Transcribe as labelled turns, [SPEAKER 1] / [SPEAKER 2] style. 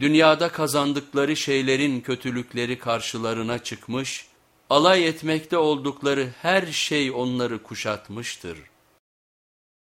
[SPEAKER 1] Dünyada kazandıkları şeylerin kötülükleri karşılarına çıkmış, alay etmekte oldukları her şey onları kuşatmıştır.